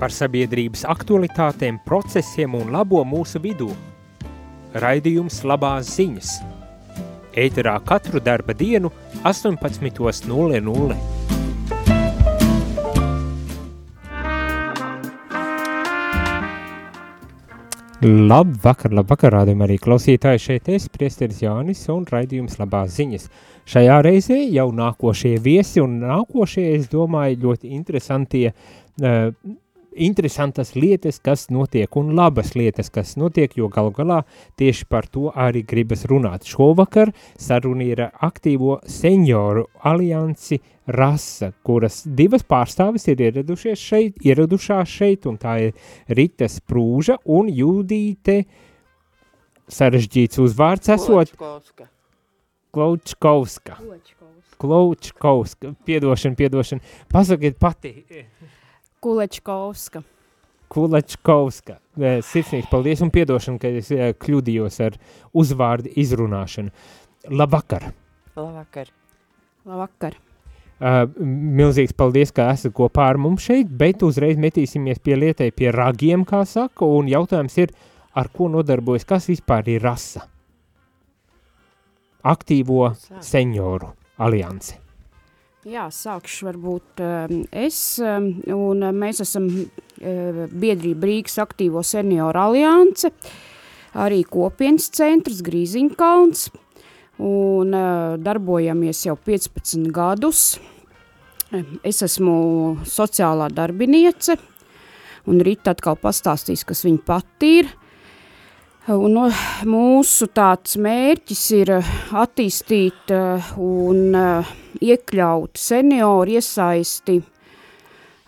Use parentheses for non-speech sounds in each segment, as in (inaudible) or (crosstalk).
par sabiedrības aktualitātēm, procesiem un labo mūsu vidū. Raidījums labās ziņas. Ēterā katru darba dienu 18.00. Labvakar, labvakar, rādījumā arī klausītāji šeit es, priesteris Jānis un raidījums labās ziņas. Šajā reizē jau nākošie viesi un nākošie, es domāju, ļoti interesantie uh, interesantas lietas, kas notiek, un labas lietas, kas notiek, jo galu galā tieši par to arī gribas runāt. Šovakar saruna ir aktīvo senioru aliansi Rasa, kuras divas pārstāvis ir ieradušies šeit, ieradušās šeit, un tā ir Rita Sprūža un Jūdīte sarežģīts uzvārds esot. Kločkovska. Klaučkovska. Klaučkovska. Piedošana, piedošana. Pasakiet pati. Kulečkovska. Kulečkovska. Eh, Sirsnīgs paldies un piedošana, ka es eh, kļūdījos ar uzvārdu izrunāšanu. Labvakar! Labvakar. Labvakar. Uh, milzīgs paldies, ka esat kopā ar mums šeit, bet uzreiz metīsimies pie lietai pie ragiem, kā saka, un jautājums ir, ar ko nodarbojas, kas vispār ir rasa? Aktīvo senioru alianse. Jā, sākšu varbūt um, es, um, un mēs esam biedrība Rīgas aktīvo senioru alianse, arī kopienas centrs Grīziņkalns, un darbojamies jau 15 gadus. Es esmu sociālā darbiniece, un Rita atkal pastāstīs, kas viņa pati ir. Un no, mūsu tāds mērķis ir attīstīt uh, un uh, iekļaut senioru iesaisti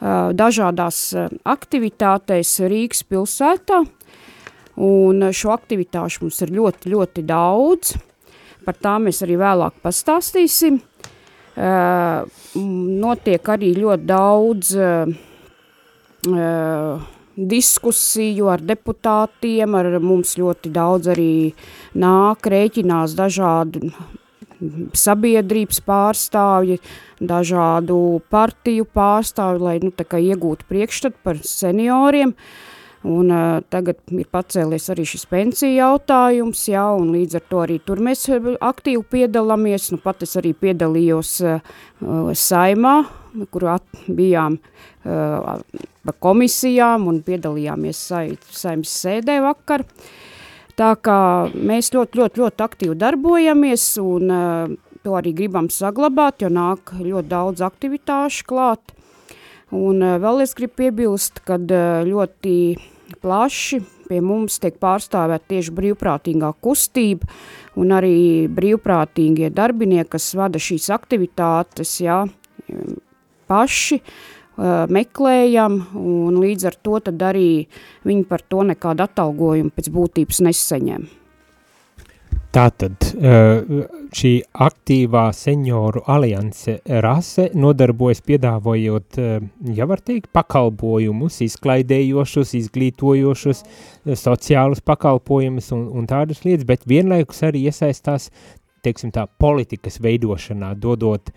dažādās aktivitātēs Rīgas pilsētā. Un šo aktivitāšu mums ir ļoti, ļoti daudz. Par tām mēs arī vēlāk pastāstīsim. Notiek arī ļoti daudz diskusiju ar deputātiem, ar mums ļoti daudz arī nāk, rēķinās dažādu sabiedrības pārstāvji, dažādu partiju pārstāvji, lai nu, iegūtu priekšstatu par senioriem. Un uh, tagad ir pacēlies arī šis pensiju jautājums, jā, un līdz ar to arī tur mēs aktīvi piedalāmies. Nu, pat es arī piedalījos uh, saimā, kur at, bijām uh, par komisijām un piedalījāmies sai, saimnes sēdē vakar. Tā kā mēs ļoti, ļoti, ļoti aktīvi darbojamies un uh, to arī gribam saglabāt, jo nāk ļoti daudz aktivitāšu klāt. Un uh, vēl es gribu piebilst, ka uh, ļoti plaši pie mums tiek pārstāvēt tieši brīvprātīgā kustība un arī brīvprātīgie darbinieki, kas vada šīs aktivitātes, jā, paši uh, meklējam, un līdz ar to arī viņi par to nekādu atalgojumu pēc būtības nesaņem. Tātad šī aktīvā senioru alianse rase nodarbojas piedāvojot, ja var teikt, pakalpojumus, izklaidējošus, izglītojošus, sociālus pakalpojumus un, un tādas lietas, bet vienlaikus arī iesaistās, teiksim tā, politikas veidošanā, dodot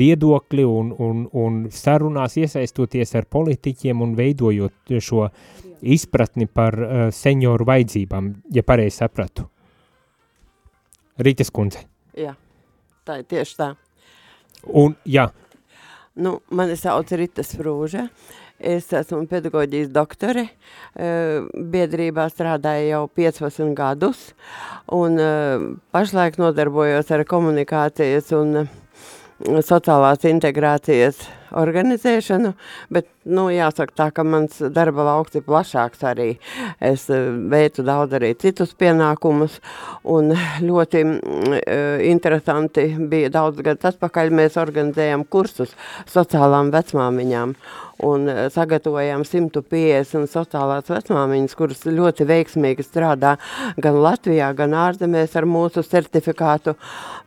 viedokļi un, un, un sarunās iesaistoties ar politiķiem un veidojot šo izpratni par senioru vajadzībām, ja pareizi sapratu. Rītas kundze. Jā, tā ir tieši tā. Un, jā. Nu, mani sauc Ritas Frūža. Es esmu pedagoģijas doktore, uh, biedrībā strādāju jau 15 gadus un uh, pašlaik nodarbojos ar komunikācijas un uh, sociālās integrācijas organizēšanu, bet, nu, jāsaka tā, ka mans darba lauks ir plašāks arī. Es eh, veicu daudz arī citus pienākumus, un ļoti uh, interesanti bija daudz gadus atpakaļ, mēs organizējam kursus sociālām vecmāmiņām, un eh, sagatavojām 150 sociālās vecmāmiņas, kuras ļoti veiksmīgi strādā gan Latvijā, gan ārzemēs ar mūsu certifikātu,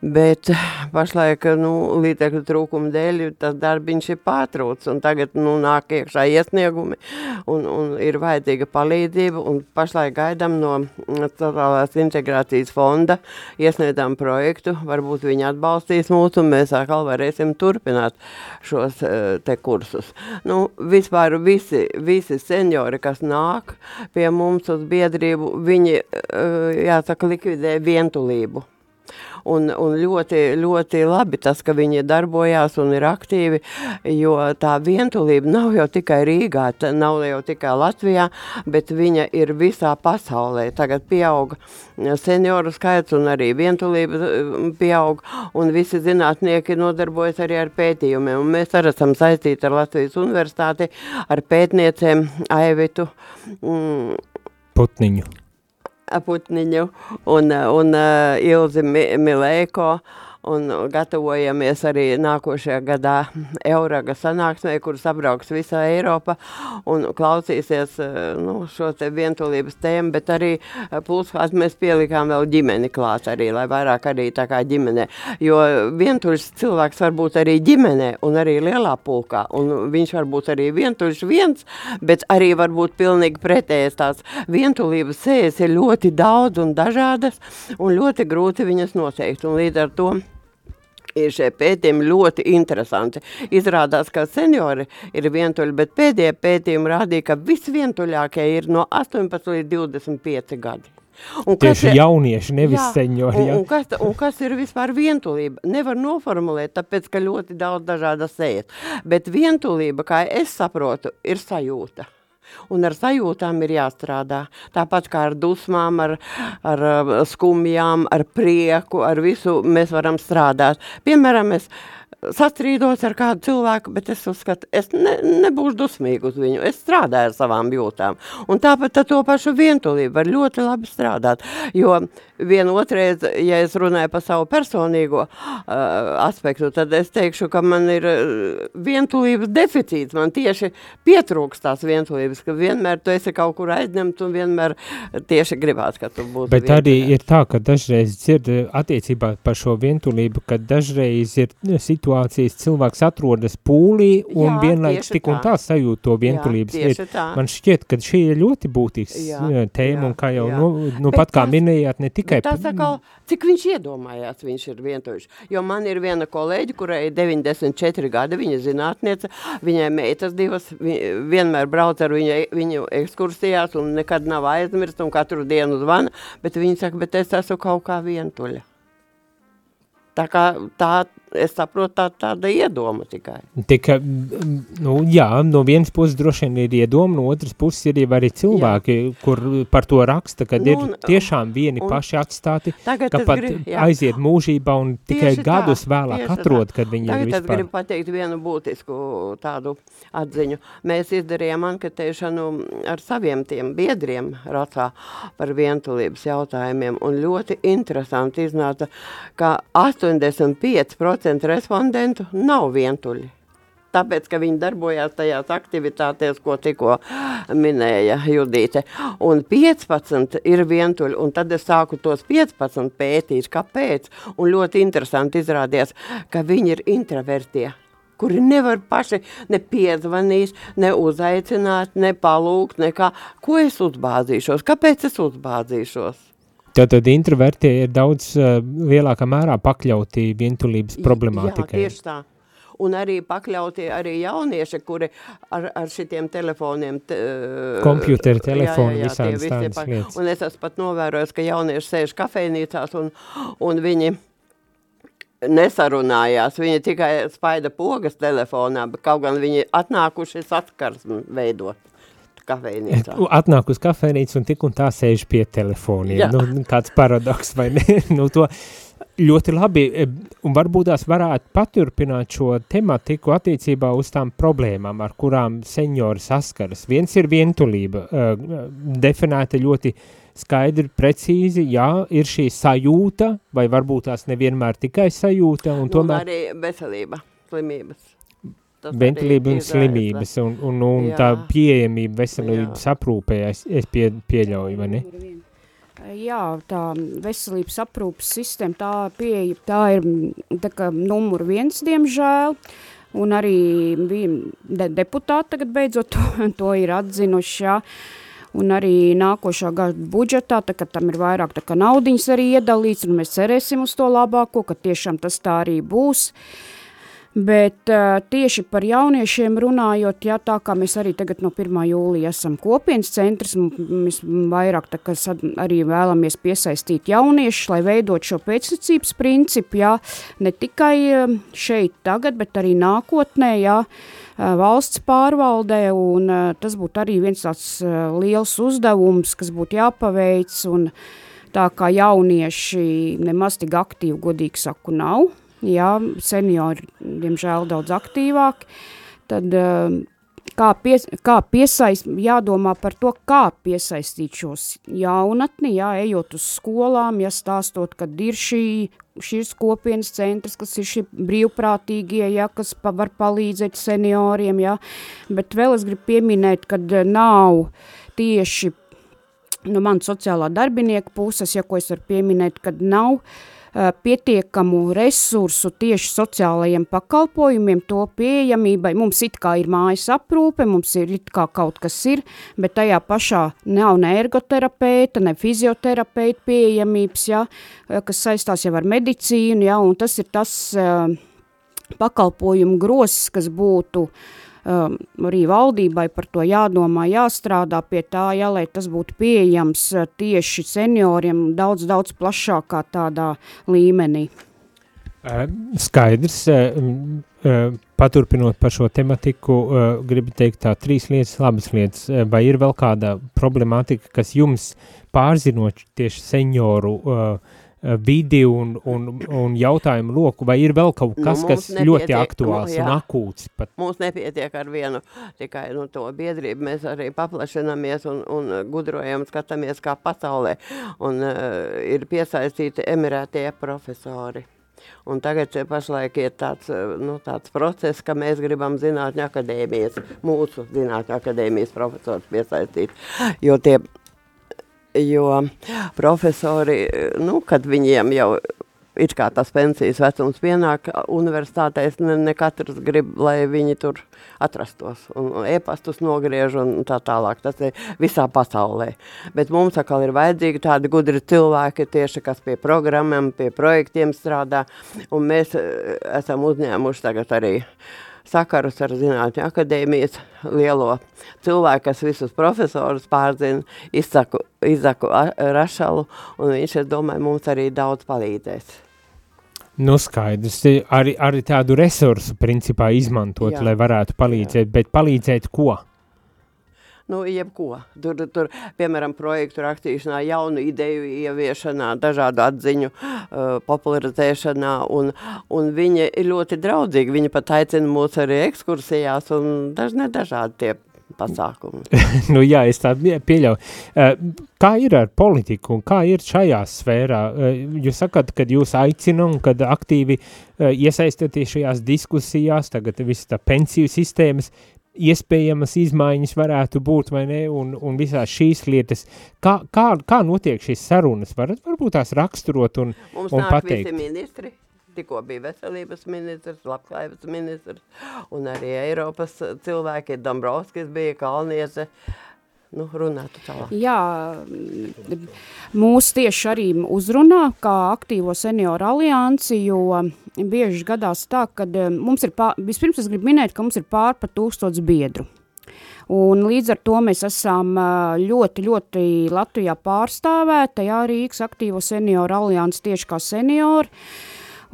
bet pašlaik, nu, līdzekļu trūkuma dēļ tas darbiņš ir pārtrūcis, un tagad, nu, nāk iekšā iesniegumi, un, un ir vajadzīga palīdzība, un pašlaik gaidām no Totālās integrācijas fonda iesniedzām projektu, varbūt viņi atbalstīs mūs, un mēs atkal varēsim turpināt šos te kursus. Nu, vispār visi, visi seniori, kas nāk pie mums uz biedrību, viņi, jāsaka, likvidē vientulību. Un, un ļoti, ļoti labi tas, ka viņi darbojās un ir aktīvi, jo tā vientulība nav jau tikai Rīgā, nav jau tikai Latvijā, bet viņa ir visā pasaulē. Tagad pieaug senioru skaits un arī vientulība pieaug, un visi zinātnieki nodarbojas arī ar pētījumiem. Un mēs arī esam saistīti ar Latvijas universitāti, ar pētniecēm Aivitu. Mm, Putniņu. Putniņu un, un uh, Ilzi Milēko. Un gatavojamies arī nākošajā gadā Euraga sanāksmē, kuras apbrauks visā Eiropa un klausīsies eh, nu, šo te vientulības tēmu, bet arī eh, pulskās mēs pielikām vēl ģimeni klāt arī, lai vairāk arī tā kā ģimene, jo vientuļs cilvēks var būt arī ģimenē un arī lielā pulkā, un viņš var būt arī vientuļš viens, bet arī var būt pilnīgi pretējas tās vientulības sējas ir ļoti daudz un dažādas, un ļoti grūti viņas noteikt, un līdz ar to ir šie pētījumi ļoti interesanti. Izrādās, ka seniori ir vientuļi, bet pēdējie pētījumi rādīja, ka visvientuļākie ir no 18 līdz 25 gadi. Un Tieši ir, jaunieši, nevis jā, seniori. Ja? Un, un, kas, un kas ir vispār vientulība? Nevar noformulēt, tāpēc, ka ļoti daudz dažādas sejas. Bet vientulība, kā es saprotu, ir sajūta un ar sajūtām ir jāstrādā. Tāpat kā ar dusmām, ar, ar skumjām, ar prieku, ar visu mēs varam strādāt. Piemēram, es sastrīdos ar kādu cilvēku, bet es uzskatu, es ne, nebūšu dusmīga uz viņu. Es strādāju ar savām jūtām. Un tāpat ar to pašu vientulību var ļoti labi strādāt. Jo vienu otrais, ja es runāju par savu personīgo uh, aspektu, tad es teikšu, ka man ir vientulības deficīts. Man tieši pietrūkst tās vientulības, ka vienmēr tu esi kaut kur aizņemts un vienmēr tieši gribās, ka tu būtu Bet arī ir tā, ka dažreiz dzird attiecībā par šo vientulību, ka dažreiz ir situācija, situācijas cilvēks atrodas pūlī un jā, vienlaiks tik un tā sajūt to vientulības. Jā, ir, man šķiet, ka šī ir ļoti būtisks jā, tēma, jā, un kā jau jā. nu, nu pat kā tas, minējāt, ne tikai... Tas atkal, cik viņš iedomājās, viņš ir vientuļš. Jo man ir viena kolēģi, kurai ir 94 gadi, viņa zinātniece, viņai meitas divas, vienmēr brauc ar viņu, viņu ekskursijās un nekad nav aizmirst un katru dienu zvana, bet viņa saka, bet es esmu kaut kā vientuļa. Tā kā tā es saprotu, tā tāda iedoma tikai. Tika, nu, jā, no vienas puses droši vien ir iedoma, no otras puses ir jau arī cilvēki, jā. kur par to raksta, kad nu, ir tiešām vieni un, paši atstāti, ka pat grib, aiziet mūžībā un tikai tieši gadus tā, vēlāk atrod, tā. kad viņi tagad ir vispār. Tagad gribu pateikt vienu būtisku tādu atziņu. Mēs izdarījām anketēšanu ar saviem tiem biedriem Racā par vientulības jautājumiem, un ļoti interesanti iznāca, ka 85% 10% respondentu nav vientuļi. Tāpēc, ka viņi darbojās tajās aktivitātēs, ko tikko minēja Judīte. Un 15 ir vientuļi, un tad es sāku tos 15 pētīt, kāpēc. Un ļoti interesanti izrādījās, ka viņi ir introvertie kuri nevar paši ne piezvanīt, ne uzaicināt, ne palūgt, nekā. Ko es uzbāzīšos? Kāpēc es uzbāzīšos? Tātad introvertie ir daudz uh, lielākā mērā pakļauti vientulības problemātikai. Jā, tieši tā. Un arī pakļauti arī jaunieši, kuri ar, ar šitiem telefoniem... Te, Kompjuteri, telefoni, jā, jā, jā, visādas tādas pa, lietas. Un es esmu pat novērojis, ka jaunieši sēž kafejnīcās un, un viņi nesarunājās. Viņi tikai spaida pogas telefonā, bet kaut gan viņi atnākuši saskarsmi veidot kafejnīcā. Atnāk uz kafejnīcu un tik un tā sēž pie telefoniem. Nu, kāds paradoks vai ne? (laughs) nu, to ļoti labi, e, un varbūt tās varētu paturpināt šo tematiku attiecībā uz tām problēmām, ar kurām seniori saskaras. Viens ir vientulība, uh, definēta ļoti skaidri, precīzi, jā, ir šī sajūta, vai varbūt tās nevienmēr tikai sajūta, un, un tomēr... arī veselība, slimības Ventilība un slimības un, un, un jā. tā pieejamība veselības jā. aprūpē, es, es pie, pieļauju, vai ne? Jā, tā veselības aprūpas sistēma, tā pieeja, tā ir tā kā numur viens, diemžēl. un arī de deputāti tagad beidzot to, (laughs) to ir atzinuši, jā. Un arī nākošā gada budžetā, tā, kad tam ir vairāk naudiņas arī iedalīts, un mēs cerēsim uz to labāko, ka tiešām tas tā arī būs. Uh, Bet uh, tieši par jauniešiem runājot, ja tā kā mēs arī tagad no 1. jūlija esam kopienas centrs, mēs vairāk tā, arī vēlamies piesaistīt jauniešus, lai veidot šo pēcticības principu, ja, ne tikai šeit tagad, bet arī nākotnē, ja, valsts pārvaldē, un tas būtu arī viens tāds liels uzdevums, kas būtu jāpaveic, un tā kā jaunieši nemaz tik aktīvi, godīgi saku, nav, jā, seniori, diemžēl, daudz aktīvāki, tad eh, kā, pies, kā piesaist, jādomā par to, kā piesaistīt šos jaunatni, jā, ejot uz skolām, ja stāstot, kad ir šī, šis kopienas centrs, kas ir šie brīvprātīgie, ja, kas pa, var palīdzēt senioriem, ja, bet vēl es gribu pieminēt, kad eh, nav tieši nu, man sociālā darbinieka puses, ja ko es varu pieminēt, kad nav uh, pietiekamu resursu tieši sociālajiem pakalpojumiem, to pieejamībai. Mums it kā ir mājas aprūpe, mums ir it kā kaut kas ir, bet tajā pašā nav ne ergoterapeita, ne fizioterapeita pieejamības, ja, eh, kas saistās jau ar medicīnu, ja, un tas ir tas uh, pakalpojumu grosis, kas būtu uh, um, arī valdībai par to jādomā, jāstrādā pie tā, ja, lai tas būtu pieejams uh, tieši senioriem daudz, daudz plašākā tādā līmenī. Skaidrs, paturpinot par šo tematiku, gribu teikt tā trīs lietas, labas lietas, vai ir vēl kāda problemātika, kas jums pārzinot tieši senioru uh, vidi un, un, un jautājumu loku, vai ir vēl kaut nu, kas, nu, kas nepietiek, ļoti aktuāls nu, jā, un akūts? Pat? Mums nepietiek ar vienu tikai nu, to biedrību, mēs arī paplašinamies un, un gudrojam, skatāmies kā pasaulē, un uh, ir piesaistīti emirētie profesori. Un tagad pašlaik ir tāds, eh, nu, tāds process, ka mēs gribam zinātņu akadēmijas, mūsu zinātņu akadēmijas profesors piesaistīt, jo tie jo profesori, nu, kad viņiem jau it kā tas pensijas vecums pienāk universitātēs, ne, ne katrs grib, lai viņi tur atrastos, un e-pastus nogriež un tā tālāk, tas ir visā pasaulē. Bet mums atkal ir vajadzīgi tādi gudri cilvēki tieši, kas pie programmam, pie projektiem strādā, un mēs eh, esam uzņēmuši tagad arī uh, sakarus ar Zinātņu akadēmijas lielo cilvēku, kas visus profesorus pārzina, izsaku, izsaku Rašalu, un viņš, es domāju, mums arī daudz palīdzēs. Nu skaidrs, arī, arī tādu resursu principā izmantot, Jā. lai varētu palīdzēt, Jā. bet palīdzēt ko? Nu, jebko. Tur, tur, piemēram, projektu rakstīšanā, jaunu ideju ieviešanā, dažādu atziņu uh, popularizēšanā, un, un viņi ir ļoti draudzīgi. Viņi pat aicina mūs arī ekskursijās un daž, ne dažādi tie pasākumi. (laughs) nu jā, es tādu pieļauju. Uh, kā ir ar politiku un kā ir šajā sfērā? Uh, jūs sakat, kad jūs aicina un kad aktīvi uh, iesaistaties šajās diskusijās, tagad viss tā pensiju sistēmas, iespējamas izmaiņas varētu būt vai ne, un, un visās šīs lietas. Kā, kā, kā notiek šīs sarunas? Varat varbūt tās raksturot un, Mums un pateikt? Mums ministri, tikko bija veselības ministrs, labklājības ministrs, un arī Eiropas cilvēki, Dombrovskis bija, Kalniese, uh, nu, runātu tālāk. Jā, mūs tieši arī uzrunā kā aktīvo senioru aliansi, jo bieži gadās tā, ka eh, mums ir, pār, vispirms es gribu minēt, ka mums ir pār pa tūkstots biedru. Un līdz ar to mēs esam eh, ļoti, ļoti Latvijā pārstāvēta, jā, Rīgas aktīvo senioru aliansi tieši kā seniori.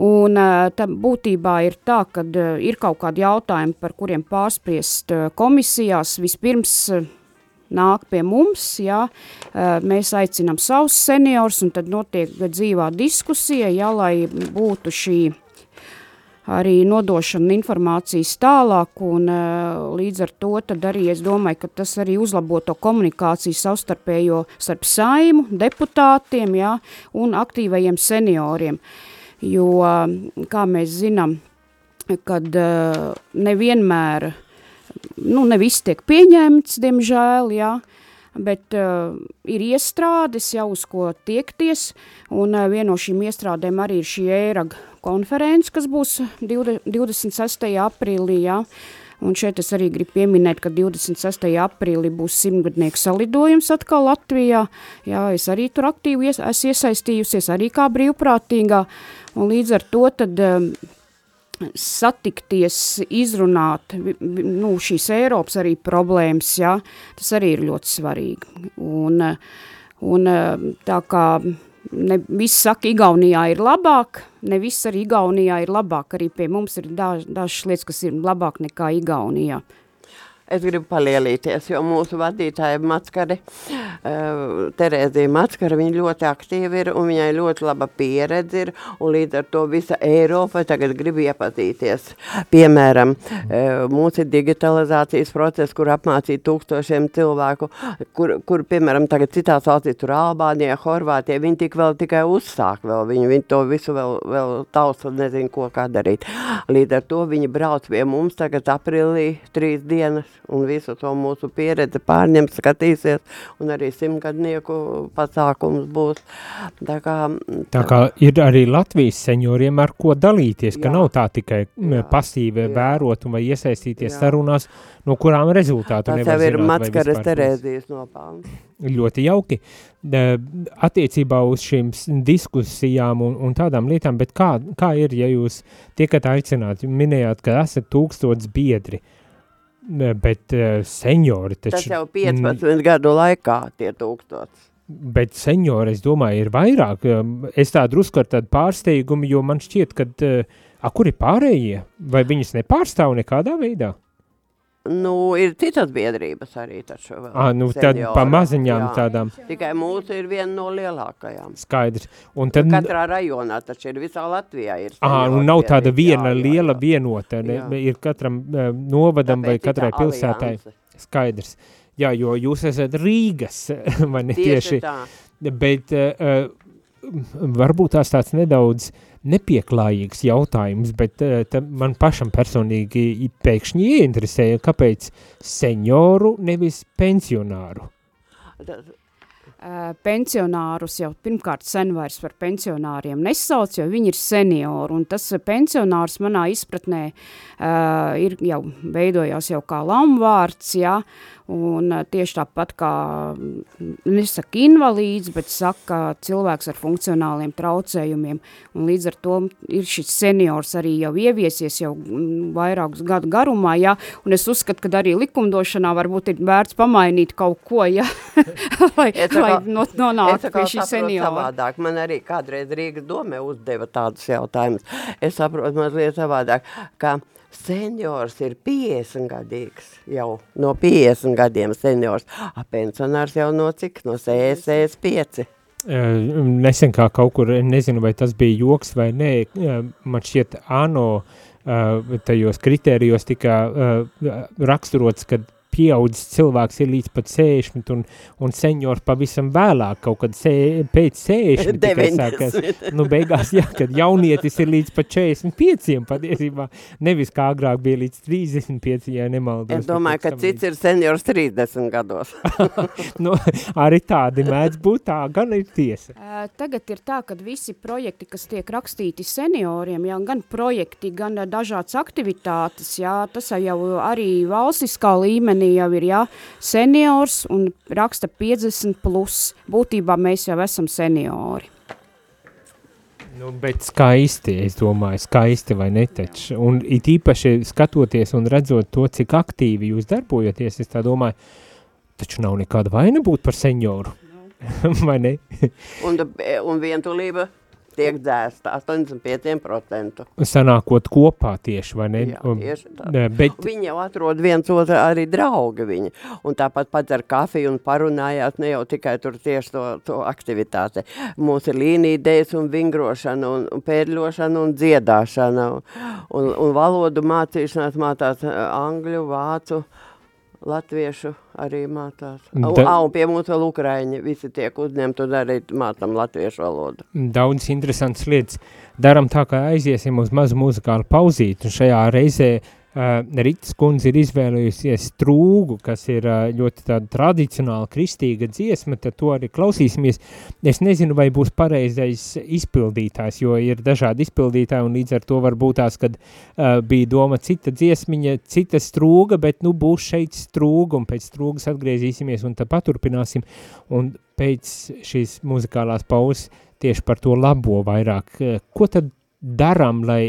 Un eh, tā būtībā ir tā, ka ir kaut kādi jautājumi, par kuriem pārspriest komisijās. Vispirms nāk pie mums, jā, mēs aicinām savus seniors, un tad notiek dzīvā diskusija, jā, lai būtu šī arī nodošana informācijas tālāk, un līdz ar to tad arī es domāju, ka tas arī uzlabo to komunikāciju savstarpējo starp saimu, deputātiem, jā, un aktīvajiem senioriem, jo, kā mēs zinām, kad nevienmēr uh, nu, ne viss tiek pieņemts, diemžēl, jā, bet uh, ir iestrādes jau uz ko tiekties, un uh, viena no šīm iestrādēm arī ir šī ēraga konference, kas būs 20, 26. aprīlī, jā, Un šeit es arī gribu pieminēt, ka 26. aprīlī būs simtgadnieku salidojums atkal Latvijā. Jā, es arī tur aktīvi ies, esmu iesaistījusies, arī kā brīvprātīgā. Un līdz ar to tad um, satikties, izrunāt nu, šīs Eiropas arī problēmas, jā, tas arī ir ļoti svarīgi. Un, un tā kā ne viss saka, Igaunijā ir labāk, ne viss arī Igaunijā ir labāk, arī pie mums ir daž, dažas lietas, kas ir labāk nekā Igaunijā. Es gribu palielīties, jo mūsu vadītāja Matskari, uh, Terēzija Matskara, viņa ļoti aktīva ir un viņai ļoti laba pieredze ir un līdz ar to visa Eiropa tagad grib iepazīties. Piemēram, uh, mūsu digitalizācijas process, kur apmācīt tūkstošiem cilvēku, kur, kur piemēram, tagad citās valstīs, tur Albānijā, Horvātija, viņi tik vēl tikai uzsāk vēl, viņi, viņi to visu vēl, vēl tausa nezinu, ko kā darīt. Līdz ar to viņi brauc pie mums tagad aprīlī trīs dienas un visu to mūsu pieredzi pārņemt, skatīsies, un arī simtgadnieku pasākums būs. Tā kā, tā kā ir arī Latvijas senioriem ar ko dalīties, ka jā, nav tā tikai jā, pasīvi jā, vērot un vai iesaistīties jā. sarunās, no kurām rezultātu nevar zināt. Tas jau ir Matskaras Terēzijas nopelns. Ļoti jauki attiecībā uz šīm diskusijām un, un tādām lietām, bet kā, kā ir, ja jūs tiekat aicināti, minējāt, ka esat tūkstots biedri, uh, Bet uh, seniori taču... Tas jau 15 gadu laikā tie tūkstots. Bet seniori, es domāju, ir vairāk. Es tā drusku ar tādu pārsteigumu, jo man šķiet, ka, uh, a, kur ir pārējie? Vai viņas nepārstāv nekādā veidā? Nu, ir citas biedrības arī taču vēl. Ah, nu tad pa maziņām jā. tādām. Tikai mūsu ir viena no lielākajām. Skaidrs. Un tad... Nu, katrā rajonā taču ir visā Latvijā ir Ah, un nav tāda viena jā, liela jā. vienota, ne, jā. ir katram uh, novadam Tāpēc vai katrai pilsētai. Alianse. Skaidrs. Jā, jo jūs esat Rīgas, (laughs) vai ne tieši. tieši tā. Bet uh, varbūt tās tāds nedaudz uh, nepieklājīgs jautājums, bet uh, man pašam personīgi pēkšņi ieinteresēja, kāpēc senioru nevis pensionāru. Uh, pensionārus jau pirmkārt sen vairs par pensionāriem nesauc, jo viņi ir seniori, un tas pensionārs manā izpratnē uh, ir jau veidojās jau kā lamvārds, jā, Un tieši tāpat kā nesaka invalīds, bet saka cilvēks ar funkcionāliem traucējumiem. Un līdz ar to ir šis seniors arī jau ieviesies jau vairākus gadu garumā, ja? un es uzskatu, ka arī likumdošanā varbūt ir vērts pamainīt kaut ko, ja? (laughs) lai, saku, lai nonāktu pie šī seniora. Savādāk. Man arī kādreiz Rīgas domē uzdeva tādus jautājumus. Es saprotu mazliet savādāk, ka Seniors ir 50 gadīgs, jau no 50 gadiem seniors, a pensionārs jau no cik, no 65. Nesen kā kaut kur, nezinu, vai tas bija joks vai nē, man šķiet ANO tajos kritērijos tika raksturots, kad pieaudzis cilvēks ir līdz pat 60 un, un seniors pavisam vēlāk, kaut kad sē, pēc 60 tikai sākas, nu beigās, jā, kad jaunietis ir līdz pat 45 patiesībā, nevis kā agrāk bija līdz 35, ja nemaldos. Es domāju, ka cits ir seniors 30 gados. (laughs) nu, arī tādi mēdz būt, tā gan ir tiesa. Uh, tagad ir tā, ka visi projekti, kas tiek rakstīti senioriem, jā, gan projekti, gan dažādas aktivitātes, jā, tas jau arī valstiskā līmenī līmenī jau ir jā, seniors un raksta 50 plus. Būtībā mēs jau esam seniori. Nu, bet skaisti, es domāju, skaisti vai netaču. Un it īpaši skatoties un redzot to, cik aktīvi jūs darbojaties, es tā domāju, taču nav nekāda vaina būt par senioru. (laughs) vai ne? un, un vientulība tiek dzēsta 85%. Sanākot kopā tieši, vai ne? Jā, tieši tā. Bet... Viņi jau atrod viens otru arī draugi viņi. Un tāpat pat ar kafiju un parunājās ne jau tikai tur tieši to, to aktivitāti. Mums ir līnīdējas un vingrošana un, un pērļošana un dziedāšana un, un, valodu mācīšanās mācās angļu, vācu, latviešu arī mācās. Da... Un pie mums vēl ukraiņi visi tiek uzņemti un arī mācam latviešu valodu. Daudz interesants lietas. Daram tā, ka aiziesim uz mazu muzikālu pauzīti un šajā reizē Uh, Rītas kundze ir izvēlējusies trūgu, kas ir uh, ļoti tāda tradicionāla kristīga dziesma, tad to arī klausīsimies. Es nezinu, vai būs pareizais izpildītājs, jo ir dažādi izpildītāji, un līdz ar to var būt tās, kad uh, bija doma cita dziesmiņa, cita strūga, bet nu būs šeit strūga, un pēc strūgas atgriezīsimies, un tad paturpināsim, un pēc šīs muzikālās pauzes tieši par to labo vairāk. Ko tad daram, lai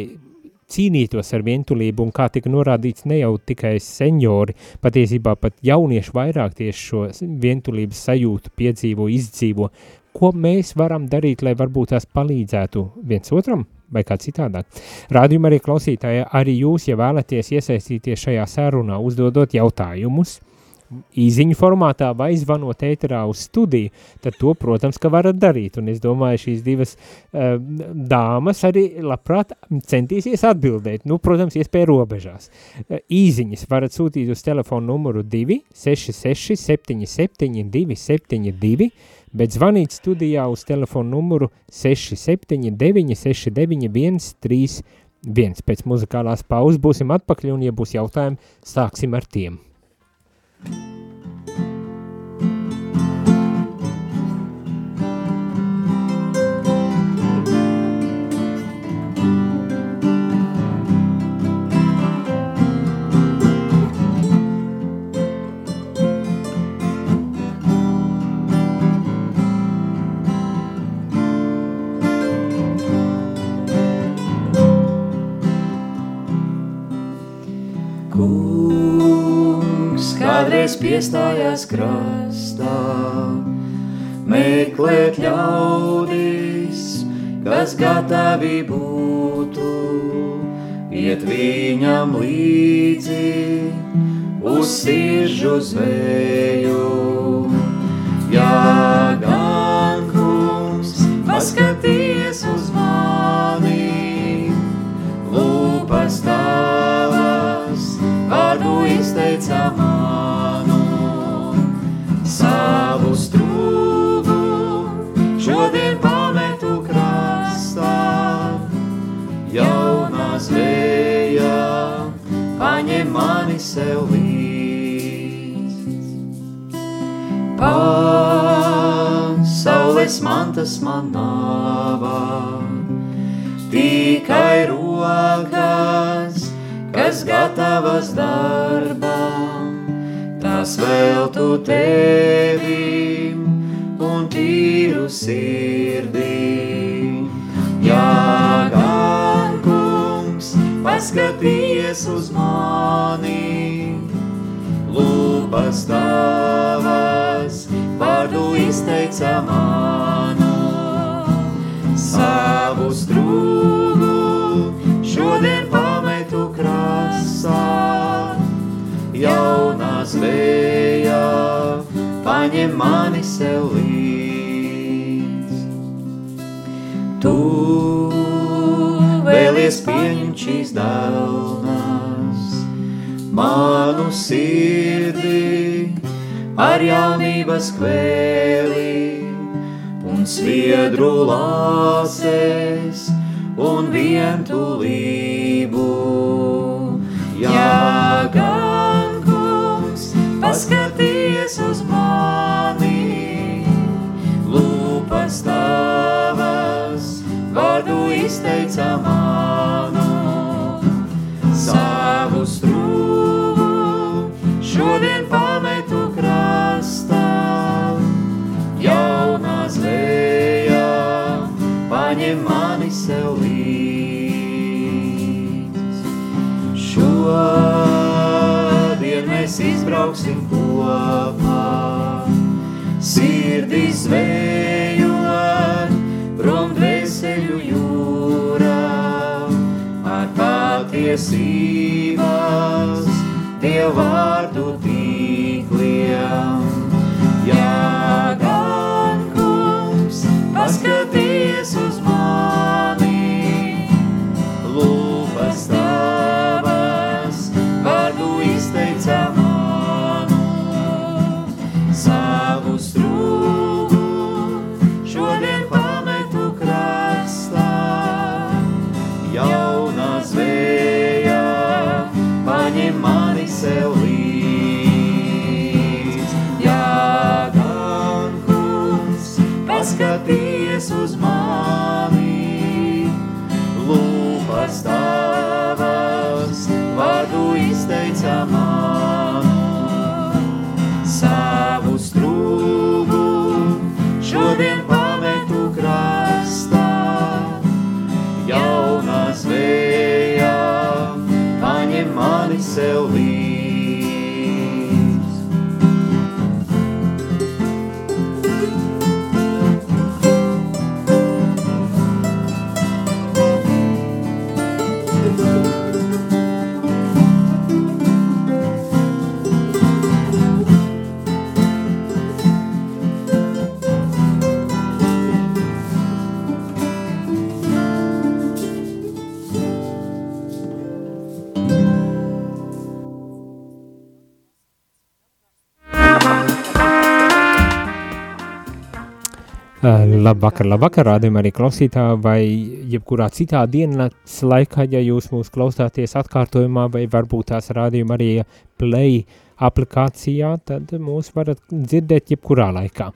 cīnītos ar vientulību un kā tika norādīts ne jau tikai seniori, patiesībā pat jaunieši vairāk tieši šo vientulības sajūtu piedzīvo, izdzīvo. Ko mēs varam darīt, lai varbūt tās palīdzētu viens otram vai kā citādāk? Rādījumā arī klausītāji, arī jūs, ja vēlaties iesaistīties šajā sarunā, uzdodot jautājumus – īziņu formātā vai zvanot ēterā uz studiju, tad to, protams, ka varat darīt. Un es domāju, šīs divas uh, dāmas arī labprāt centīsies atbildēt. Nu, protams, iespēja robežās. Uh, īziņas varat sūtīt uz telefonu numuru 266 77 272, bet zvanīt studijā uz telefonu numuru 679 69 131. Pēc muzikālās pauzes būsim atpakaļ un, ja būs jautājumi, sāksim ar tiem. Kādreiz piestājās krastā, meklēt ļaudis, kas gatavi būtu, iet viņam līdzi uz siržu zvēju. Sev līdz. Pasaules mantas man nāvā, tikai rokas, kas gatavas darbam, tas vēl tu tevim un tīru sirdī. Jā, paskaties uz mani, lūpas tavas, vārdu izteica manu, savu strūgu, šodien pametu krasā, jaunā zvēja, paņem mani sev līdz. Tu vēlies pieņemt šīs dēlnas, manu sirdi ar jaunības kvēli un sviedru lāses un vientulību. Jā, gan kungs, paskaties uz mani, izteica manu, savu strūvu, šodien pametu krastā, jaunā zvēja, paņem mani sev līdz. Šodien mēs izbrauksim kopā, sirdī zvējot, patiesības dievvārdu mani labvakar, labvakar, rādījumā arī klausītā vai jebkurā citā dienas laikā, ja jūs mūs klausāties atkārtojumā vai varbūt tās rādījuma arī play aplikācijā, tad mūs varat dzirdēt jebkurā laikā.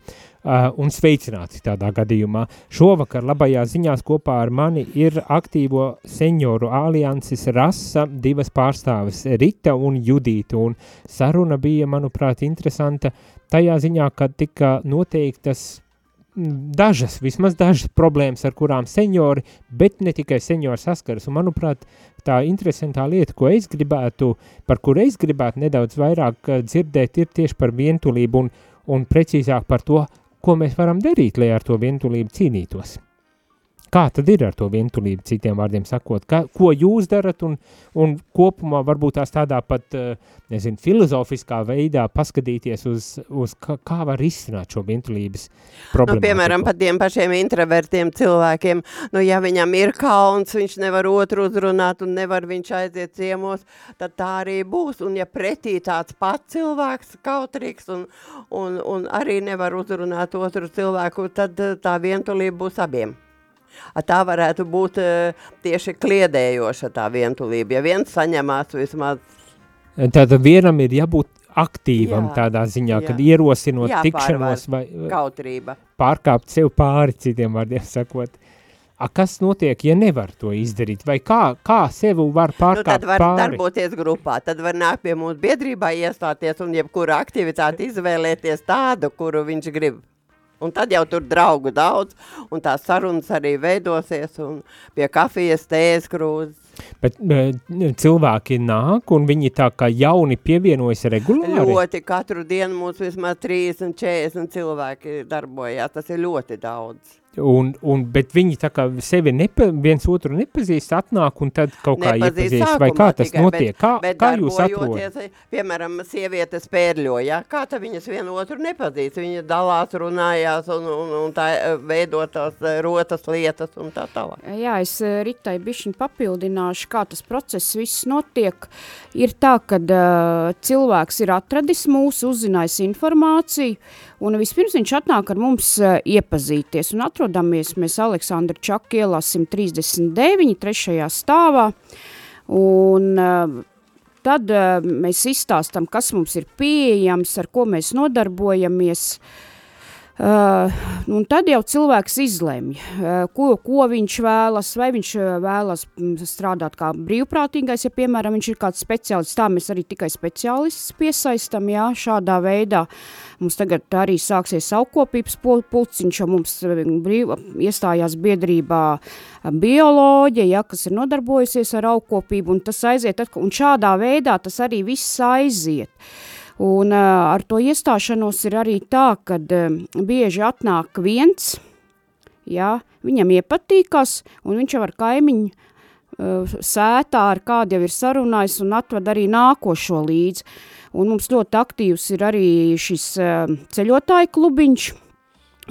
Uh, un sveicināti tādā gadījumā. Šovakar labajā ziņās kopā ar mani ir aktīvo senioru alianses rasa divas pārstāves Rita un Judīta, un saruna bija, manuprāt, interesanta tajā ziņā, ka tika noteiktas dažas, vismaz dažas problēmas, ar kurām seniori, bet ne tikai seniori saskaras. Un, manuprāt, tā interesantā lieta, ko es gribētu, par kuru es gribētu nedaudz vairāk eh, dzirdēt, ir tieši par vientulību un, un precīzāk par to, ko mēs varam darīt, lai ar to vientulību cīnītos. Kā tad ir ar to vientulību, citiem vārdiem sakot? Kā, ko jūs darat un, un kopumā varbūt tās tādā pat, eh, nezinu, filozofiskā veidā paskatīties uz, uz kā, kā var izsināt šo vientulības problēmu? Nu, piemēram, pat tiem pašiem introvertiem cilvēkiem, nu, ja viņam ir kauns, viņš nevar otru uzrunāt un nevar viņš aiziet ciemos, tad tā arī būs. Un ja pretī tāds pats cilvēks kautrīgs un, un, un arī nevar uzrunāt otru cilvēku, tad eh, tā vientulība būs abiem. Tā varētu būt uh, tieši kliedējoša tā vientulība. Ja viens saņemās vismaz Tātad vienam ir jābūt aktīvam Jā, tādā ziņā, jā. kad ierosinot Jāpārvar tikšanos vai kautrība. pārkāpt sev pāri, citiem vārdiem sakot. A, kas notiek, ja nevar to izdarīt? Vai kā, kā sevi var Nu, pārkāpt tad var pāri? darboties grupā, tad var nākt pie mūsu biedrībā iestāties un jebkuru aktivitāti izvēlēties tādu, kuru viņš grib. Un tad jau tur draugu daudz, un tās sarunas arī veidosies, un pie kafijas tējas krūzes. Bet eh, cilvēki nāk un viņi tā kā jauni pievienojas regulāri? Ļoti katru dienu mums vismaz 30, 40 cilvēki darbojās, tas ir ļoti daudz. Un, un, bet viņi tā kā sevi nepa, viens otru nepazīst, atnāk un tad kaut kā Nepazīst iepazīst, vai kā tas tikai, notiek, kā, bet kā jūs atrodat? Piemēram, sieviete spērļo, ja? kā tad viņas vienu otru nepazīst, viņa dalās, runājās un, un, un tā veidotās eh, rotas lietas un tā tālāk. Jā, es eh, Ritai bišķiņ papildināšu, kā tas process viss notiek. Ir tā, ka uh, cilvēks ir atradis mūsu, uzzinājis informāciju, un vispirms viņš atnāk ar mums uh, iepazīties, un atrodamies mēs Aleksandra Čaka ielā 139, trešajā stāvā, un uh, tad uh, mēs izstāstam, kas mums ir pieejams, ar ko mēs nodarbojamies, Uh, un tad jau cilvēks izlemj, uh, ko, ko viņš vēlas, vai viņš uh, vēlas mm, strādāt kā brīvprātīgais, ja, piemēram, viņš ir kāds speciālists, tā mēs arī tikai speciālists piesaistam, jā, šādā veidā. Mums tagad arī sāksies augkopības pul- pulciņš, jo mums uh, brīv, iestājās biedrībā uh, bioloģija, ja, kas ir nodarbojusies ar augkopību, un tas aiziet, un šādā veidā tas arī viss aiziet. Un uh, ar to iestāšanos ir arī tā, ka uh, bieži atnāk viens, jā, viņam iepatīkas, un viņš jau ar kaimiņu uh, sētā ar kādu jau ir sarunājis un atved arī nākošo līdzi. Un mums ļoti aktīvs ir arī šis ceļotāju klubiņš,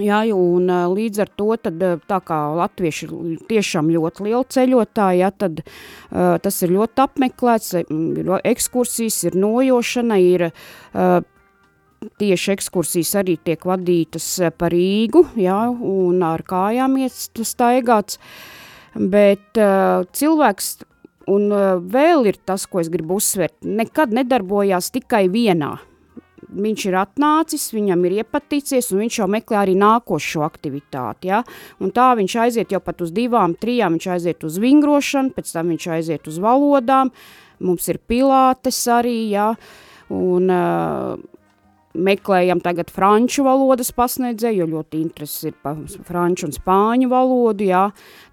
Jā, un līdz ar to, tad, tā kā latvieši ir tiešām ļoti liela ceļotāja, ja, tad uh, tas ir ļoti apmeklēts, ir ekskursijas, ir nojošana, ir uh, tieši ekskursijas arī tiek vadītas ā, pa Rīgu, jā, un ar kājām iet staigāts, bet uh, cilvēks un uh, vēl ir tas, ko es gribu uzsvert, nekad nedarbojās tikai vienā. Viņš ir atnācis, viņam ir iepaticies, un viņš jau meklē arī nākošo aktivitāti. Ja? Un tā viņš aiziet jau pat uz divām, trijām, viņš aiziet uz vingrošanu, pēc tam viņš aiziet uz valodām, mums ir pilātes arī, ja? un uh, meklējam tagad franču valodas pasniedzēju, jo ļoti interesi ir pa franču un spāņu valodu, jā,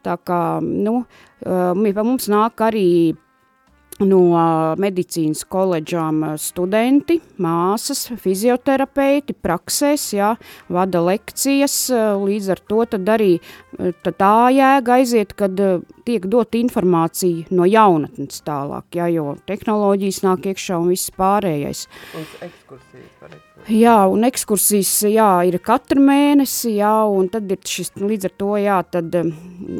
tā kā, nu, uh, mums nāk arī no medicīnas koledžām studenti, māsas, fizioterapeiti, praksēs, jā, vada lekcijas, līdz ar to tad arī tad tā jēga aiziet, kad tiek dot informācija no jaunatnes tālāk, jā, jo tehnoloģijas nāk iekšā un viss pārējais. Un ekskursijas par ekskursijas. Jā, un ekskursijas, jā, ir katru mēnesi, jā, un tad ir šis, līdz ar to, jā, tad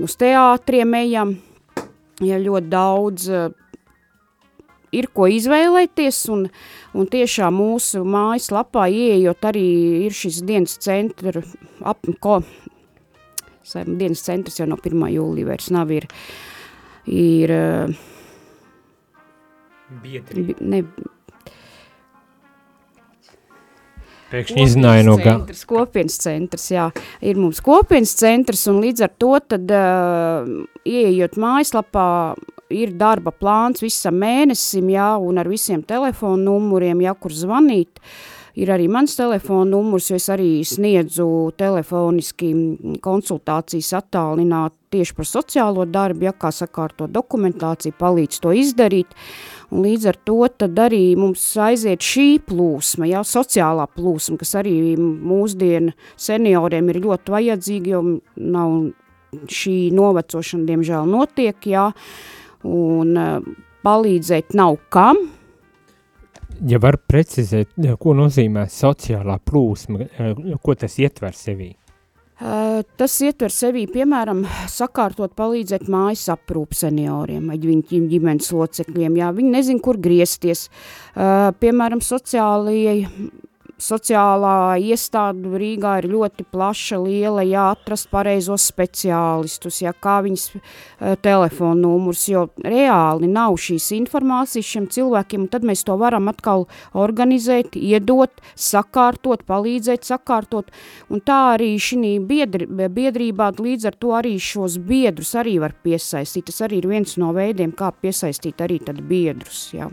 uz teātriem ejam, ja ļoti daudz ir ko izvēlēties, un, un tiešām mūsu mājaslapā ieejot arī ir šis dienas centra, ap, ko, dienas centrs jau no 1. jūlija vairs nav, ir, ir Biedri. ne, Pēkšņi iznāja no gala. kopienas centrs, jā, ir mums kopienas centrs, un līdz ar to tad, uh, ieejot mājaslapā, ir darba plāns visam mēnesim, jā, un ar visiem telefonu numuriem, jā, kur zvanīt, ir arī mans telefona numurs, jo es arī sniedzu telefoniski konsultācijas attālināt tieši par sociālo darbu, ja kā sakārto dokumentāciju, palīdz to izdarīt, un līdz ar to tad arī mums aiziet šī plūsma, ja, sociālā plūsma, kas arī mūsdienu senioriem ir ļoti vajadzīga, jo nav šī novecošana, diemžēl, notiek, jā, un uh, palīdzēt nav kam, Ja var precizēt, ko nozīmē sociālā plūsma, ko tas ietver sevī? Tas ietver sevī, piemēram, sakārtot, palīdzēt mājas aprūp senioriem viņu ģimenes locekļiem. Jā, viņi nezin, kur griezties. Piemēram, sociālie sociālā iestāde Rīgā ir ļoti plaša, liela, jāatrast pareizos speciālistus, ja kā viņas uh, telefonu numurs, jo reāli nav šīs informācijas šiem cilvēkiem, tad mēs to varam atkal organizēt, iedot, sakārtot, palīdzēt sakārtot, un tā arī šī biedri, biedrībā līdz ar to arī šos biedrus arī var piesaistīt, tas arī ir viens no veidiem, kā piesaistīt arī tad biedrus, jā.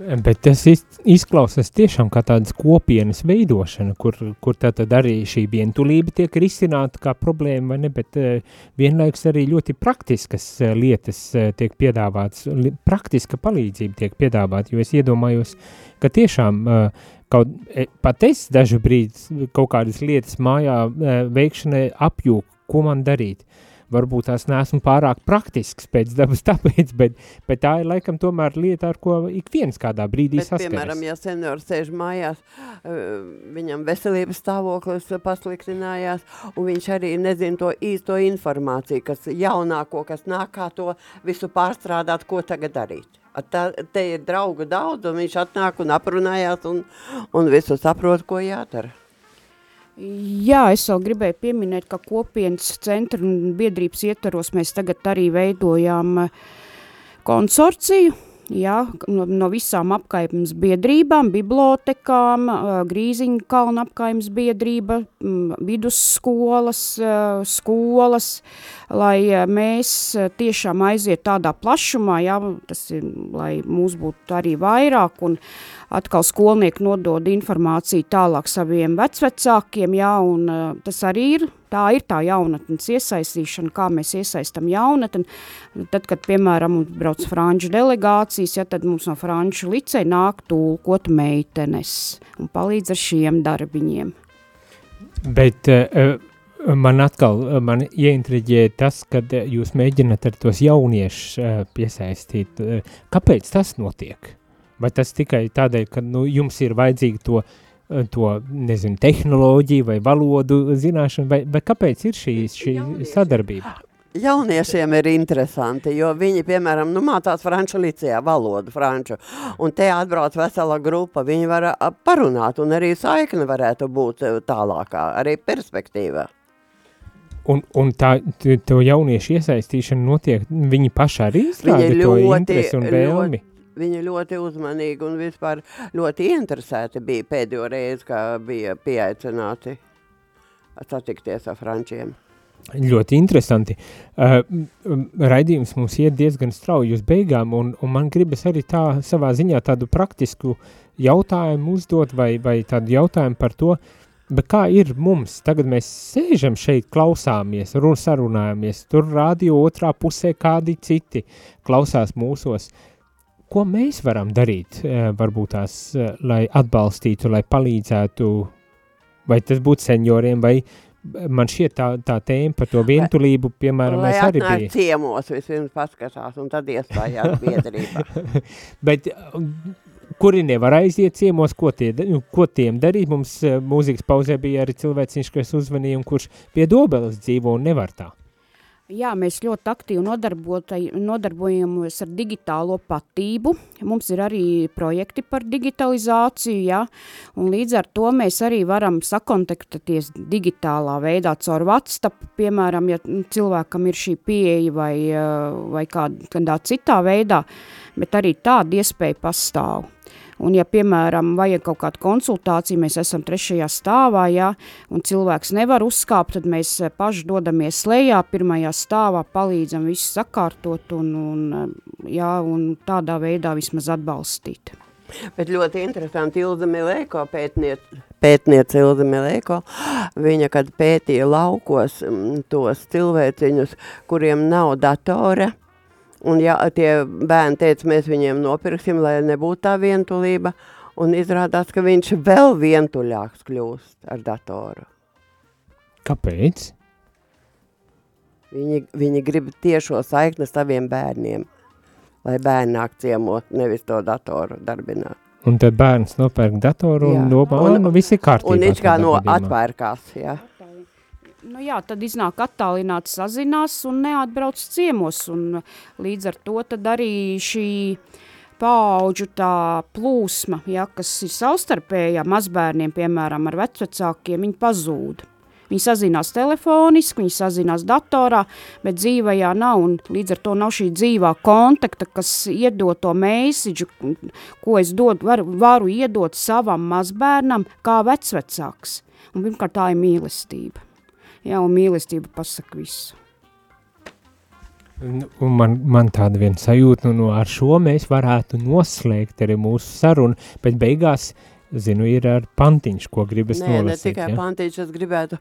Bet tas izklausās tiešām kā tādas kopienas veidošana, kur, kur tad arī šī vientulība tiek risināta kā problēma, vai ne, bet uh, vienlaiks arī ļoti praktiskas uh, lietas uh, tiek piedāvātas, praktiska palīdzība tiek piedāvāta, jo es iedomājos, ka tiešām uh, kaut, pat es dažu brīdi kaut kādas lietas mājā uh, veikšanai apjūku, ko man darīt varbūt tās neesmu pārāk praktisks pēc dabas (laughs) tāpēc, bet, bet tā ir laikam tomēr lieta, ar ko ik viens kādā brīdī Bet, saskaras. piemēram, ja seniors sēž mājās, viņam veselības stāvoklis pasliktinājās, un viņš arī nezina to īsto informāciju, kas jaunāko, kas nāk, kā to visu pārstrādāt, ko tagad darīt. Tā, te ir draugu daudz, un viņš atnāk un aprunājās, un, un visu saprot, ko jādara. Jā, es vēl gribēju pieminēt, ka kopienas centra un biedrības ietvaros mēs tagad arī veidojām konsorciju, jā, no, no visām apkaipnes biedrībām, bibliotekām, Grīziņa kalna apkaipnes biedrība, vidusskolas, skolas, lai mēs tiešām aiziet tādā plašumā, jā, tas ir, lai mūs būtu arī vairāk un atkal skolnieki nodod informāciju tālāk saviem vecvecākiem, jā, un uh, tas arī ir, tā ir tā jaunatnes iesaistīšana, kā mēs iesaistam jaunatni. Tad, kad, piemēram, brauc franču delegācijas, ja, tad mums no franču liceja nāk tulkot meitenes un palīdz ar šiem darbiņiem. Bet uh, man atkal, man ieintriģē tas, kad jūs mēģināt ar tos jauniešus uh, piesaistīt. Kāpēc tas notiek? Vai tas tikai tādēļ, ka nu, jums ir vajadzīga to, to nezinu, tehnoloģiju vai valodu zināšanu, vai, vai kāpēc ir šī, šī sadarbība? Jauniešiem ir interesanti, jo viņi, piemēram, nu, mācās franču licijā valodu, franču, un te atbrauc vesela grupa, viņi var parunāt, un arī saikne varētu būt tālākā, arī perspektīvā. Un, un tā, to jauniešu iesaistīšana notiek, viņi paši arī izrāda Viņi to ļoti- interesi un vēlmi. Viņi ļoti uzmanīgi un vispār ļoti interesēti bija pēdējo reizi, kad bija pieaicināti satikties ar frančiem. Ļoti interesanti. Uh, raidījums mums iet diezgan strauji uz beigām, un, un man gribas arī tā savā ziņā tādu praktisku jautājumu uzdot, vai, vai tādu jautājumu par to, bet kā ir mums? Tagad mēs sēžam šeit, klausāmies, run, sarunājamies, tur radio otrā pusē kādi citi klausās mūsos. Ko mēs varam darīt, eh, varbūt tās, eh, lai atbalstītu, lai palīdzētu, vai tas būtu senioriem, vai man šķiet tā, tā tēma par to vientulību, piemēram, Lai mēs arī bijām. ciemos, vispirms paskatās un tad iestājās biedrībā. (laughs) (laughs) Bet kuri nevar aiziet ciemos, ko, tie, nu, ko tiem darīt? Mums uh, mūzikas pauzē bija arī cilvēciņš, kas uzvanīja, un kurš pie dobeles dzīvo un nevar tā. Jā, mēs ļoti aktīvi nodarbojamies ar digitālo patību. Mums ir arī projekti par digitalizāciju, jā, un līdz ar to mēs arī varam sakontaktēties digitālā veidā caur WhatsApp, piemēram, ja cilvēkam ir šī pieeja vai, vai kād, kādā citā veidā, bet arī tāda iespēja pastāv. Un, ja, piemēram, vajag kaut kādu konsultāciju, mēs esam trešajā stāvā, jā, un cilvēks nevar uzkāpt, tad mēs eh, paši dodamies lejā, pirmajā stāvā, palīdzam visu sakārtot un, un, eh, jā, un tādā veidā vismaz atbalstīt. Bet ļoti interesanti Ilza Milēko, pētniece, pētniece Ilza Milēko, viņa, kad pētīja laukos mm, tos cilvēciņus, kuriem nav datora, un ja tie bērni teica, mēs viņiem nopirksim, lai nebūtu tā vientulība, un izrādās, ka viņš vēl vientuļāks kļūst ar datoru. Kāpēc? Viņi, viņi grib tiešo saikni saviem bērniem, lai bērni nāk ciemot, nevis to datoru darbināt. Un tad bērns nopērk datoru Jā. un domā, un, nu viss ir kārtībā. Un viņš kā no atvērkās, ja. Nu jā, tad iznāk attālināt sazinās un neatbrauc ciemos, un līdz ar to arī šī paauģu tā plūsma, ja, kas ir savstarpējā mazbērniem, piemēram, ar vecvecākiem, viņi pazūd. Viņi sazinās telefoniski, viņi sazinās datorā, bet dzīvajā nav, līdz ar to nav šī dzīvā kontakta, kas iedod to mēsiģu, ko es dod, var, varu iedot savam mazbērnam kā vecvecāks. Un pirmkārt tā ir mīlestība. Jā, un mīlestība pasaka visu. Un un man, man tāda viena sajūta, nu, nu ar šo mēs varētu noslēgt arī mūsu sarunu, bet beigās, zinu, ir ar pantiņš, ko gribas Nē, ne nolasīt. tikai ja? pantīši, es gribētu,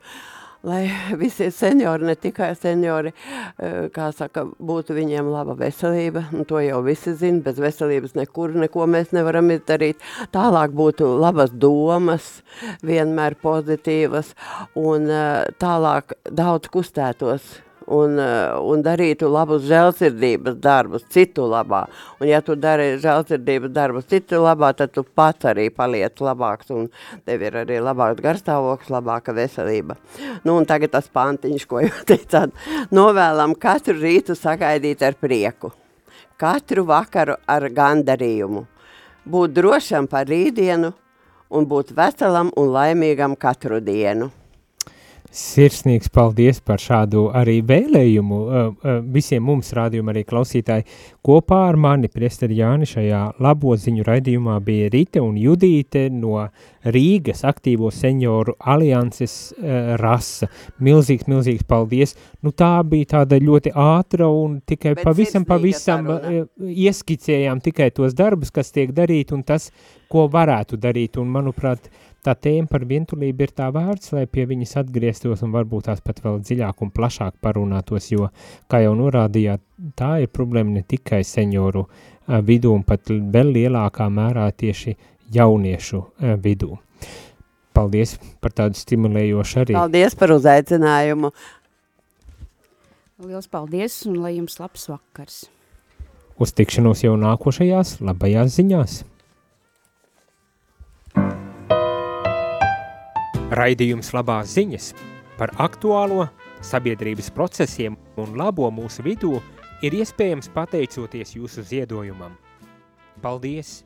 lai (laughs) visi seniori, ne tikai seniori, eh, kā saka, būtu viņiem laba veselība, un to jau visi zina, bez veselības nekur neko mēs nevaram izdarīt. Tālāk būtu labas domas, vienmēr pozitīvas, un eh, tālāk daudz kustētos un, eh, un darītu labus žēlsirdības darbus citu labā. Un ja tu dari žēlsirdības darbus citu labā, tad tu pats arī paliec labāks un tev ir arī labāks garstāvoklis, labāka veselība. Nu, un tagad tas pantiņš, ko (laughs) jūs teicāt, novēlam katru rītu sagaidīt ar prieku. Katru vakaru ar gandarījumu. Būt drošam par rītdienu un būt veselam un laimīgam katru dienu. Sirsnīgs paldies par šādu arī vēlējumu uh, uh, visiem mums rādījuma arī klausītāji. Kopā ar mani, priesteri Jāni, šajā labo ziņu raidījumā bija Rite un Judīte no Rīgas aktīvo senioru alianses uh, rasa. Milzīgs, milzīgs paldies. Nu tā bija tāda ļoti ātra un tikai Bet pavisam, pavisam saruna. uh, ieskicējām tikai tos darbus, kas tiek darīt un tas, ko varētu darīt. Un manuprāt, tā tēma par vientulību ir tā vērts, lai pie viņas atgrieztos un varbūt tās pat vēl dziļāk un plašāk parunātos, jo, kā jau norādījāt, tā ir problēma ne tikai senioru vidū un pat vēl lielākā mērā tieši jauniešu vidū. Paldies par tādu stimulējošu arī. Paldies par uzaicinājumu. Liels paldies un lai jums labs vakars! Uz tikšanos jau nākošajās labajās ziņās. Raidījums labās ziņas par aktuālo sabiedrības procesiem un labo mūsu vidū ir iespējams pateicoties jūsu ziedojumam. Paldies!